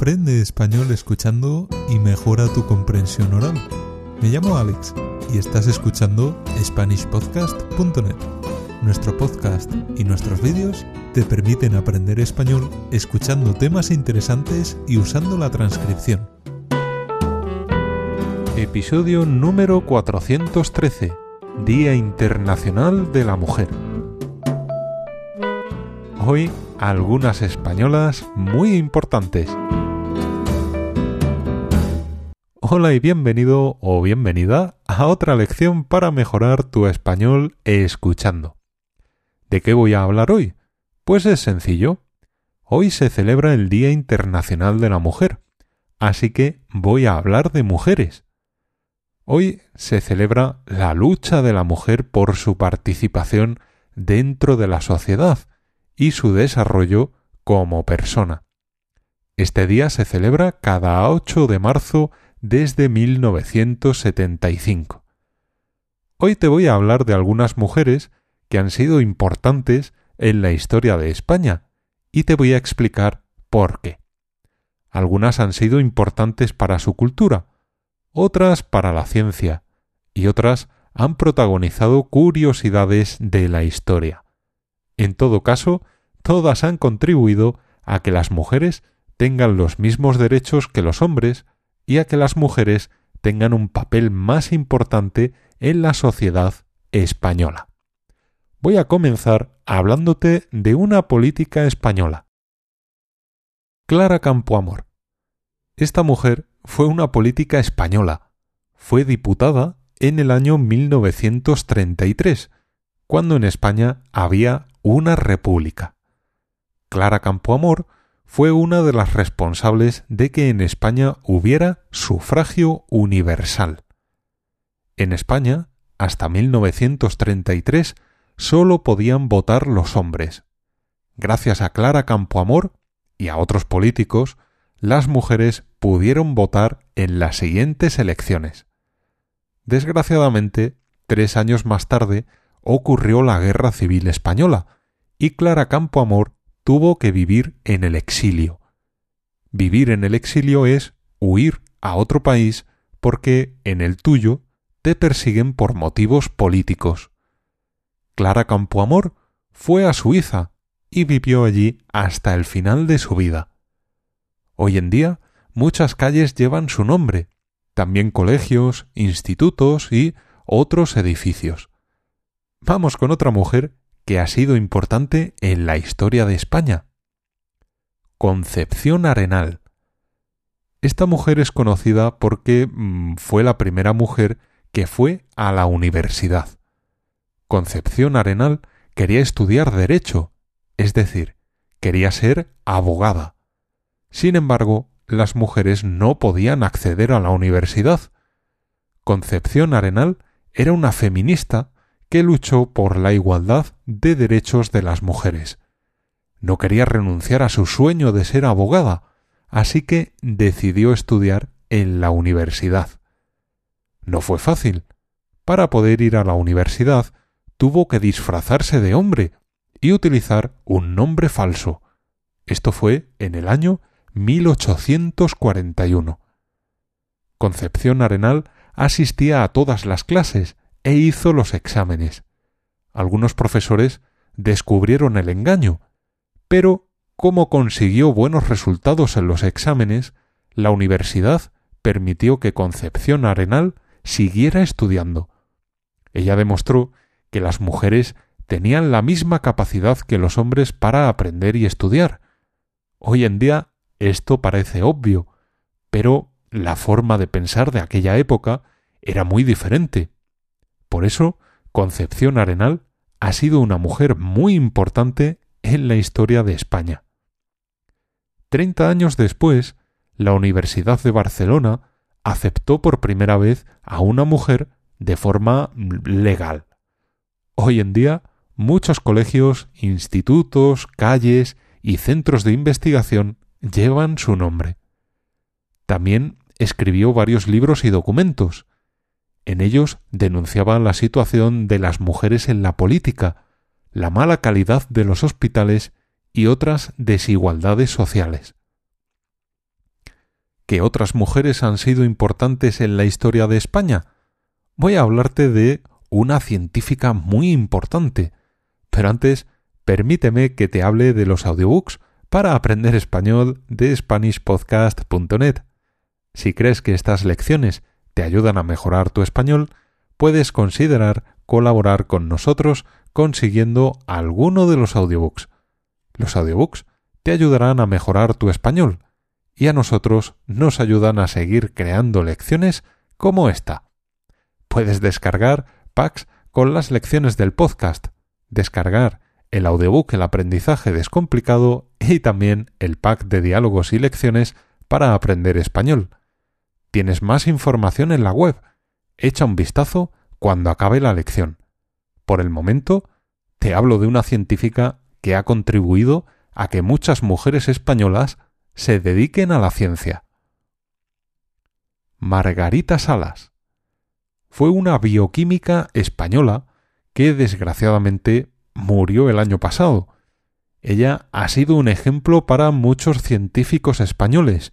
Aprende español escuchando y mejora tu comprensión oral. Me llamo Alex y estás escuchando SpanishPodcast.net. Nuestro podcast y nuestros vídeos te permiten aprender español escuchando temas interesantes y usando la transcripción. Episodio número 413. Día Internacional de la Mujer. Hoy algunas españolas muy importantes. Hola y bienvenido o bienvenida a otra lección para mejorar tu español escuchando. ¿De qué voy a hablar hoy? Pues es sencillo. Hoy se celebra el Día Internacional de la Mujer, así que voy a hablar de mujeres. Hoy se celebra la lucha de la mujer por su participación dentro de la sociedad y su desarrollo como persona. Este día se celebra cada 8 de marzo desde 1975. Hoy te voy a hablar de algunas mujeres que han sido importantes en la historia de España y te voy a explicar por qué. Algunas han sido importantes para su cultura, otras para la ciencia y otras han protagonizado curiosidades de la historia. En todo caso, todas han contribuido a que las mujeres tengan los mismos derechos que los hombres y a que las mujeres tengan un papel más importante en la sociedad española. Voy a comenzar hablándote de una política española. Clara Campoamor. Esta mujer fue una política española. Fue diputada en el año 1933, cuando en España había una república. Clara Campoamor fue una de las responsables de que en España hubiera sufragio universal. En España, hasta 1933, sólo podían votar los hombres. Gracias a Clara Campoamor y a otros políticos, las mujeres pudieron votar en las siguientes elecciones. Desgraciadamente, tres años más tarde, ocurrió la Guerra Civil Española, y Clara Campoamor tuvo que vivir en el exilio. Vivir en el exilio es huir a otro país porque en el tuyo te persiguen por motivos políticos. Clara Campoamor fue a Suiza y vivió allí hasta el final de su vida. Hoy en día muchas calles llevan su nombre, también colegios, institutos y otros edificios. Vamos con otra mujer que ha sido importante en la historia de España. Concepción Arenal. Esta mujer es conocida porque mm, fue la primera mujer que fue a la universidad. Concepción Arenal quería estudiar derecho, es decir, quería ser abogada. Sin embargo, las mujeres no podían acceder a la universidad. Concepción Arenal era una feminista que luchó por la igualdad de derechos de las mujeres. No quería renunciar a su sueño de ser abogada, así que decidió estudiar en la universidad. No fue fácil. Para poder ir a la universidad tuvo que disfrazarse de hombre y utilizar un nombre falso. Esto fue en el año 1841. Concepción Arenal asistía a todas las clases e hizo los exámenes. Algunos profesores descubrieron el engaño, pero como consiguió buenos resultados en los exámenes, la universidad permitió que Concepción Arenal siguiera estudiando. Ella demostró que las mujeres tenían la misma capacidad que los hombres para aprender y estudiar. Hoy en día esto parece obvio, pero la forma de pensar de aquella época era muy diferente. Por eso, Concepción Arenal ha sido una mujer muy importante en la historia de España. Treinta años después, la Universidad de Barcelona aceptó por primera vez a una mujer de forma legal. Hoy en día, muchos colegios, institutos, calles y centros de investigación llevan su nombre. También escribió varios libros y documentos, en ellos denunciaban la situación de las mujeres en la política, la mala calidad de los hospitales y otras desigualdades sociales. que otras mujeres han sido importantes en la historia de España? Voy a hablarte de una científica muy importante. Pero antes, permíteme que te hable de los audiobooks para aprender español de SpanishPodcast.net. Si crees que estas lecciones te ayudan a mejorar tu español, puedes considerar colaborar con nosotros consiguiendo alguno de los audiobooks. Los audiobooks te ayudarán a mejorar tu español y a nosotros nos ayudan a seguir creando lecciones como esta. Puedes descargar packs con las lecciones del podcast, descargar el audiobook El aprendizaje descomplicado y también el pack de diálogos y lecciones para aprender español. Tienes más información en la web. Echa un vistazo cuando acabe la lección. Por el momento, te hablo de una científica que ha contribuido a que muchas mujeres españolas se dediquen a la ciencia. Margarita Salas fue una bioquímica española que desgraciadamente murió el año pasado. Ella ha sido un ejemplo para muchos científicos españoles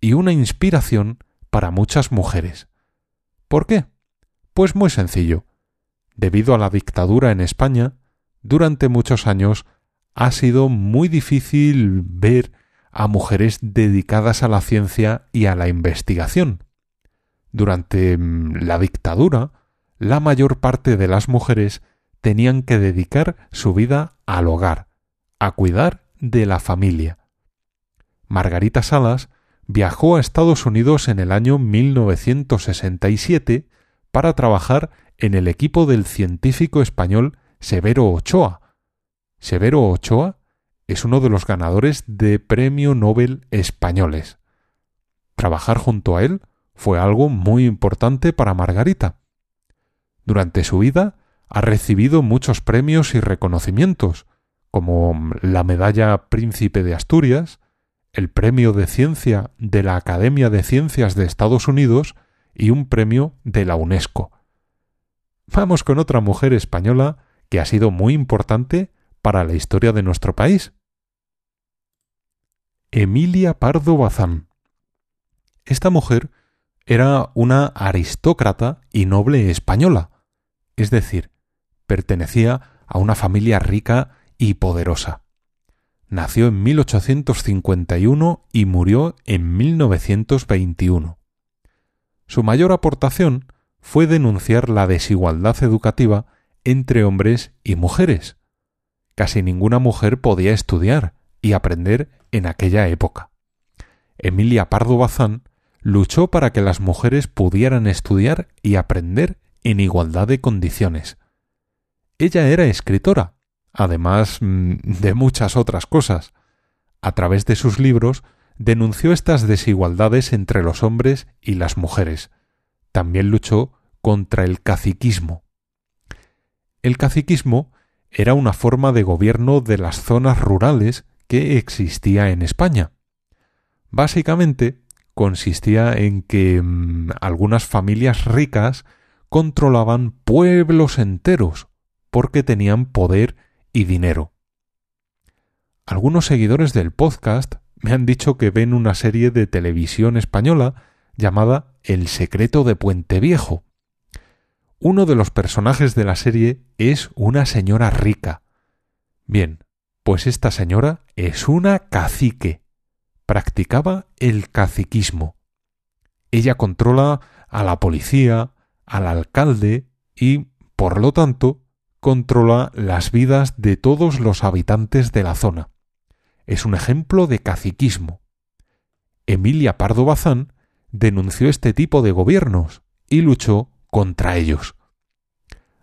y una inspiración para muchas mujeres. ¿Por qué? Pues muy sencillo. Debido a la dictadura en España, durante muchos años ha sido muy difícil ver a mujeres dedicadas a la ciencia y a la investigación. Durante mm, la dictadura, la mayor parte de las mujeres tenían que dedicar su vida al hogar, a cuidar de la familia. Margarita Salas viajó a Estados Unidos en el año 1967 para trabajar en el equipo del científico español Severo Ochoa. Severo Ochoa es uno de los ganadores de Premio Nobel españoles. Trabajar junto a él fue algo muy importante para Margarita. Durante su vida ha recibido muchos premios y reconocimientos, como la Medalla Príncipe de Asturias, el Premio de Ciencia de la Academia de Ciencias de Estados Unidos y un premio de la UNESCO. Vamos con otra mujer española que ha sido muy importante para la historia de nuestro país. Emilia Pardo Bazán. Esta mujer era una aristócrata y noble española, es decir, pertenecía a una familia rica y poderosa. Nació en 1851 y murió en 1921. Su mayor aportación fue denunciar la desigualdad educativa entre hombres y mujeres. Casi ninguna mujer podía estudiar y aprender en aquella época. Emilia Pardo Bazán luchó para que las mujeres pudieran estudiar y aprender en igualdad de condiciones. Ella era escritora, además mm, de muchas otras cosas. A través de sus libros denunció estas desigualdades entre los hombres y las mujeres. También luchó contra el caciquismo. El caciquismo era una forma de gobierno de las zonas rurales que existía en España. Básicamente consistía en que mm, algunas familias ricas controlaban pueblos enteros porque tenían poder y dinero. Algunos seguidores del podcast me han dicho que ven una serie de televisión española llamada El secreto de Puente Viejo. Uno de los personajes de la serie es una señora rica. Bien, pues esta señora es una cacique. Practicaba el caciquismo. Ella controla a la policía, al alcalde y, por lo tanto, controla las vidas de todos los habitantes de la zona. Es un ejemplo de caciquismo. Emilia Pardo Bazán denunció este tipo de gobiernos y luchó contra ellos.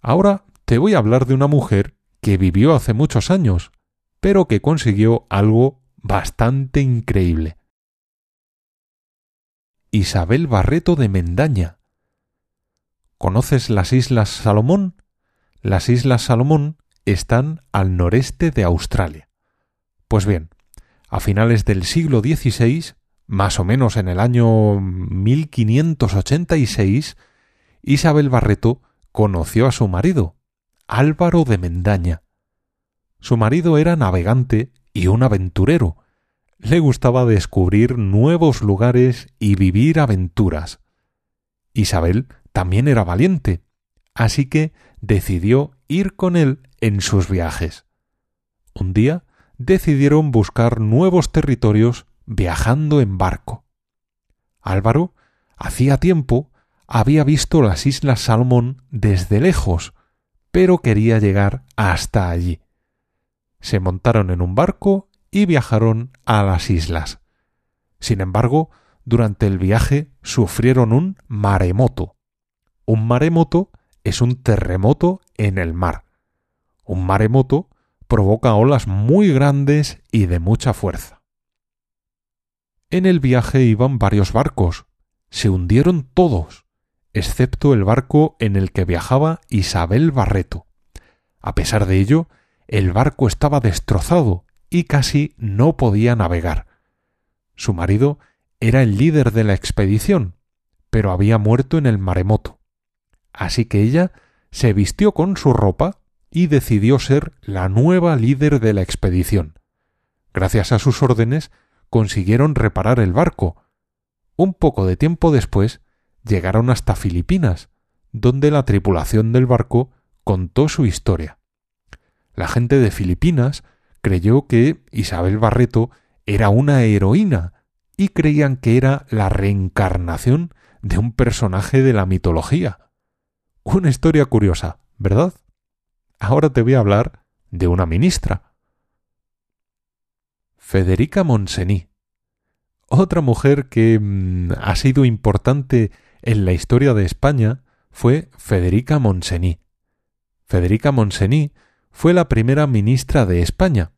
Ahora te voy a hablar de una mujer que vivió hace muchos años, pero que consiguió algo bastante increíble. Isabel Barreto de Mendaña. ¿Conoces las Islas Salomón? Las Islas Salomón están al noreste de Australia. Pues bien, a finales del siglo XVI, más o menos en el año 1586, Isabel Barreto conoció a su marido, Álvaro de Mendaña. Su marido era navegante y un aventurero, le gustaba descubrir nuevos lugares y vivir aventuras. Isabel también era valiente, así que decidió ir con él en sus viajes. Un día decidieron buscar nuevos territorios viajando en barco. Álvaro, hacía tiempo, había visto las Islas Salomón desde lejos, pero quería llegar hasta allí. Se montaron en un barco y viajaron a las islas. Sin embargo, durante el viaje sufrieron un maremoto. Un maremoto es un terremoto en el mar. Un maremoto provoca olas muy grandes y de mucha fuerza. En el viaje iban varios barcos. Se hundieron todos, excepto el barco en el que viajaba Isabel Barreto. A pesar de ello, el barco estaba destrozado y casi no podía navegar. Su marido era el líder de la expedición, pero había muerto en el maremoto. Así que ella se vistió con su ropa y decidió ser la nueva líder de la expedición. Gracias a sus órdenes consiguieron reparar el barco. Un poco de tiempo después llegaron hasta Filipinas, donde la tripulación del barco contó su historia. La gente de Filipinas creyó que Isabel Barreto era una heroína y creían que era la reencarnación de un personaje de la mitología. Una historia curiosa, ¿verdad? Ahora te voy a hablar de una ministra. Federica Monsení. Otra mujer que mm, ha sido importante en la historia de España fue Federica Monsení. Federica Monsení fue la primera ministra de España.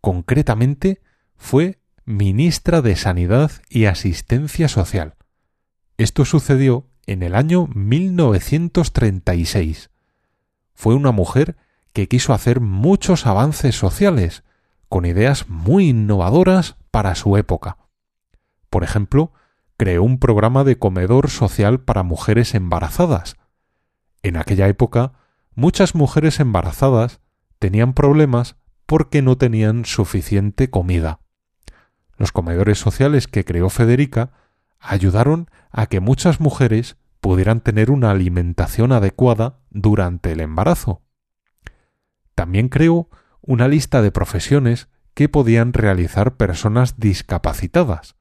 Concretamente, fue ministra de Sanidad y Asistencia Social. Esto sucedió en el año 1936. Fue una mujer que quiso hacer muchos avances sociales, con ideas muy innovadoras para su época. Por ejemplo, creó un programa de comedor social para mujeres embarazadas. En aquella época, muchas mujeres embarazadas tenían problemas porque no tenían suficiente comida. Los comedores sociales que creó Federica ayudaron a que muchas mujeres pudieran tener una alimentación adecuada durante el embarazo. También creó una lista de profesiones que podían realizar personas discapacitadas.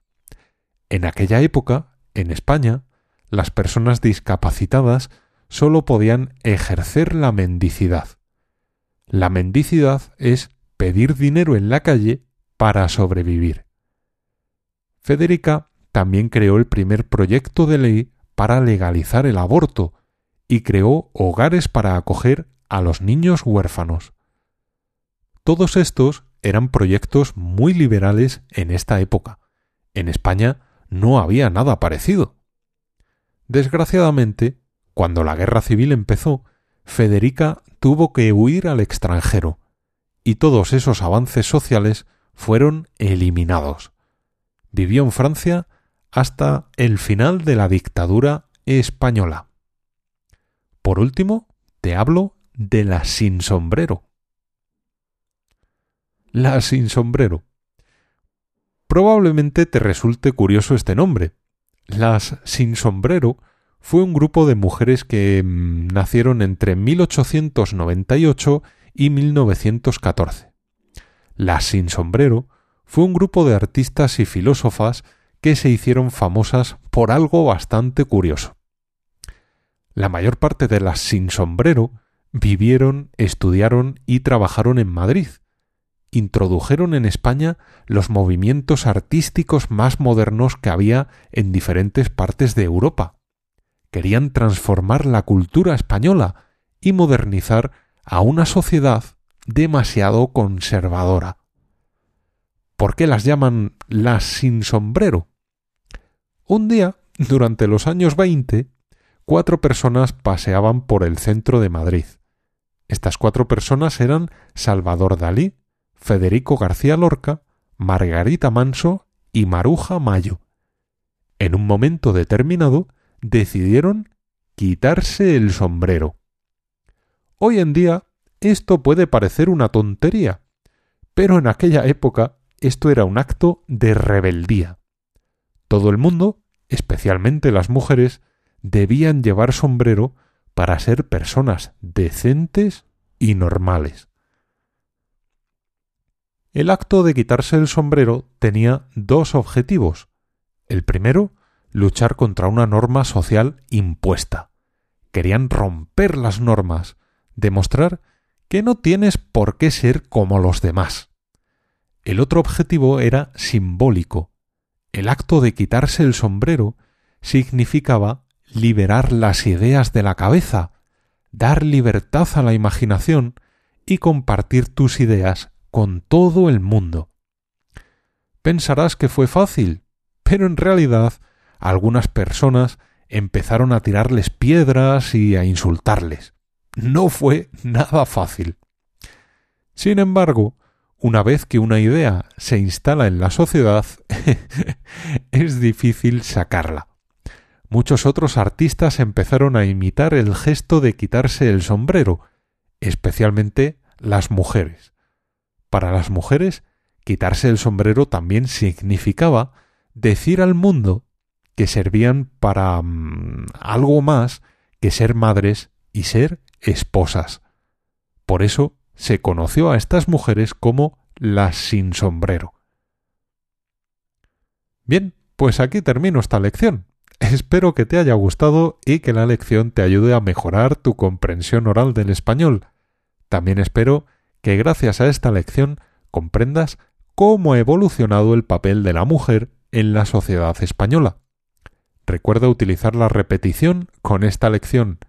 En aquella época, en España, las personas discapacitadas sólo podían ejercer la mendicidad. La mendicidad es pedir dinero en la calle para sobrevivir. Federica también creó el primer proyecto de ley para legalizar el aborto y creó hogares para acoger a los niños huérfanos. Todos estos eran proyectos muy liberales en esta época. En España no había nada parecido. Desgraciadamente, cuando la guerra civil empezó, Federica tuvo que huir al extranjero, y todos esos avances sociales fueron eliminados. Vivió en Francia hasta el final de la dictadura española. Por último, te hablo de la sin sombrero. La sin sombrero. Probablemente te resulte curioso este nombre. Las sin sombrero fue un grupo de mujeres que mm, nacieron entre 1898 y 1914. Las sin sombrero fue un grupo de artistas y filósofas que se hicieron famosas por algo bastante curioso. La mayor parte de las sin sombrero vivieron, estudiaron y trabajaron en Madrid, introdujeron en España los movimientos artísticos más modernos que había en diferentes partes de Europa. Querían transformar la cultura española y modernizar a una sociedad demasiado conservadora. ¿Por qué las llaman las sin sombrero? Un día, durante los años veinte, cuatro personas paseaban por el centro de Madrid. Estas cuatro personas eran Salvador Dalí, Federico García Lorca, Margarita Manso y Maruja Mayo. En un momento determinado decidieron quitarse el sombrero. Hoy en día esto puede parecer una tontería, pero en aquella época esto era un acto de rebeldía. Todo el mundo, especialmente las mujeres, debían llevar sombrero para ser personas decentes y normales. El acto de quitarse el sombrero tenía dos objetivos. El primero, luchar contra una norma social impuesta. Querían romper las normas, demostrar que no tienes por qué ser como los demás. El otro objetivo era simbólico. El acto de quitarse el sombrero significaba liberar las ideas de la cabeza, dar libertad a la imaginación y compartir tus ideas con todo el mundo. Pensarás que fue fácil, pero en realidad algunas personas empezaron a tirarles piedras y a insultarles. No fue nada fácil. Sin embargo, una vez que una idea se instala en la sociedad, es difícil sacarla. Muchos otros artistas empezaron a imitar el gesto de quitarse el sombrero, especialmente las mujeres. Para las mujeres, quitarse el sombrero también significaba decir al mundo que servían para mm, algo más que ser madres y ser esposas. Por eso se conoció a estas mujeres como las sin sombrero. Bien, pues aquí termino esta lección. Espero que te haya gustado y que la lección te ayude a mejorar tu comprensión oral del español. También espero que gracias a esta lección comprendas cómo ha evolucionado el papel de la mujer en la sociedad española. Recuerda utilizar la repetición con esta lección.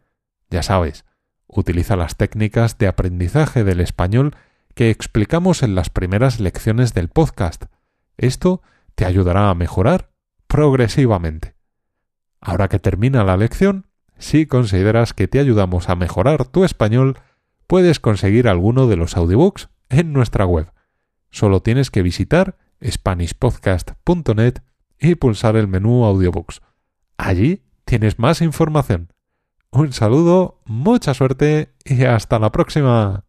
Ya sabes, utiliza las técnicas de aprendizaje del español que explicamos en las primeras lecciones del podcast. Esto te ayudará a mejorar progresivamente. Ahora que termina la lección, si consideras que te ayudamos a mejorar tu español, puedes conseguir alguno de los audiobooks en nuestra web. Solo tienes que visitar SpanishPodcast.net y pulsar el menú Audiobooks. Allí tienes más información. Un saludo, mucha suerte y hasta la próxima.